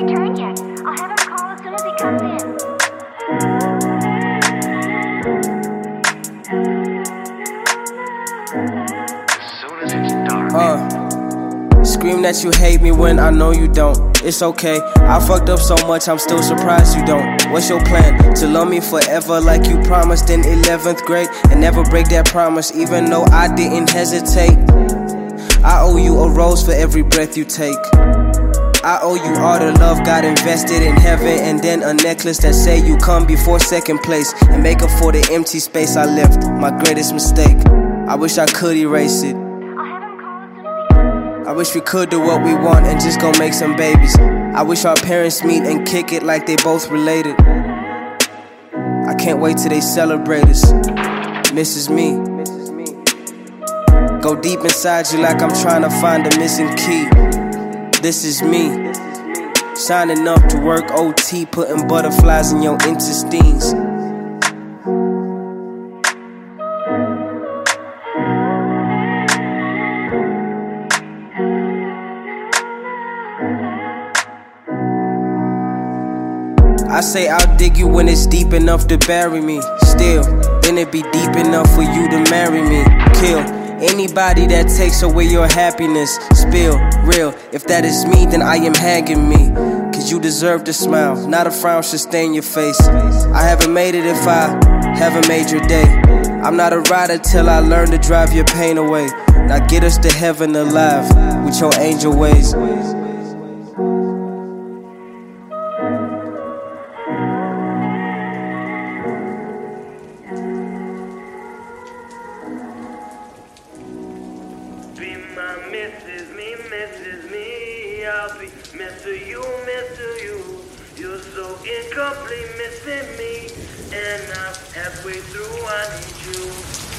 hasn't returned yet. I'll have him call as soon as he comes in. Soon as it's dark. Uh, scream that you hate me when I know you don't. It's okay. I fucked up so much, I'm still surprised you don't. What's your plan? To love me forever like you promised in 11th grade and never break that promise, even though I didn't hesitate. I owe you a rose for every breath you take. I owe you all the love God invested in heaven, and then a necklace that say you come before second place and make up for the empty space I left. My greatest mistake. I wish I could erase it. I wish we could do what we want and just go make some babies. I wish our parents meet and kick it like they both related. I can't wait till they celebrate us. Mrs. Me. Go deep inside you like I'm trying to find a missing key. This is me. Signing up to work OT, putting butterflies in your intestines. I say I'll dig you when it's deep enough to bury me. Still, then it be deep enough for you to marry me. Kill anybody that takes away your happiness. Spill real. If that is me, then I am hanging me. Cause you deserve to smile. Not a frown should stain your face. I haven't made it if I haven't made your day. I'm not a rider till I learn to drive your pain away. Now get us to heaven alive with your angel ways. Mrs. Me, Mrs. Me. I'll be Mr. You, Mr. You. You're so incomplete, missing me. And I'm halfway through, I need you.